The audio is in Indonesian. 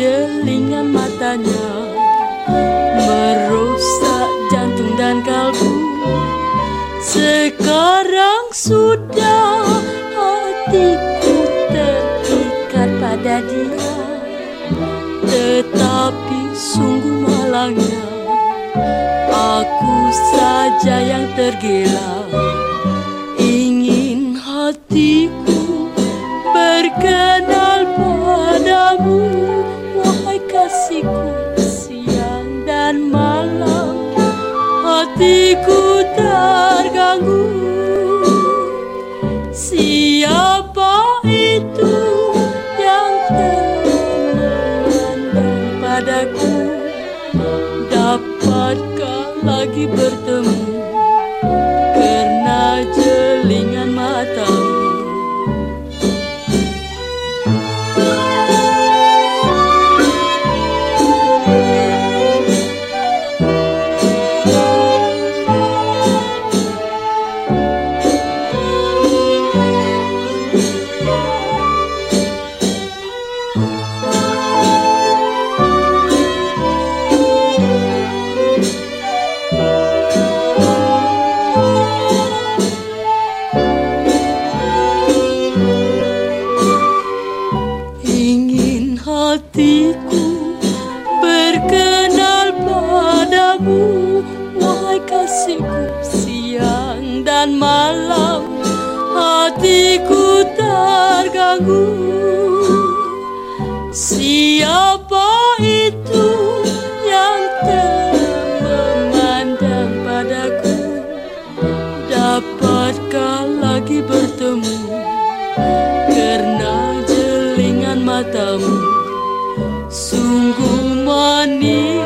jelingan matanya Merusak jantung dan kalbu. Sekarang sudah hatiku terikat pada dia. Tetapi sungguh malangnya Aku saja yang tergila. Ingin hatiku Dapatkah lagi bertemu hatiku berkenal padamu Wahai kasihku siang dan malam Hatiku terganggu. Siapa sungguh manis.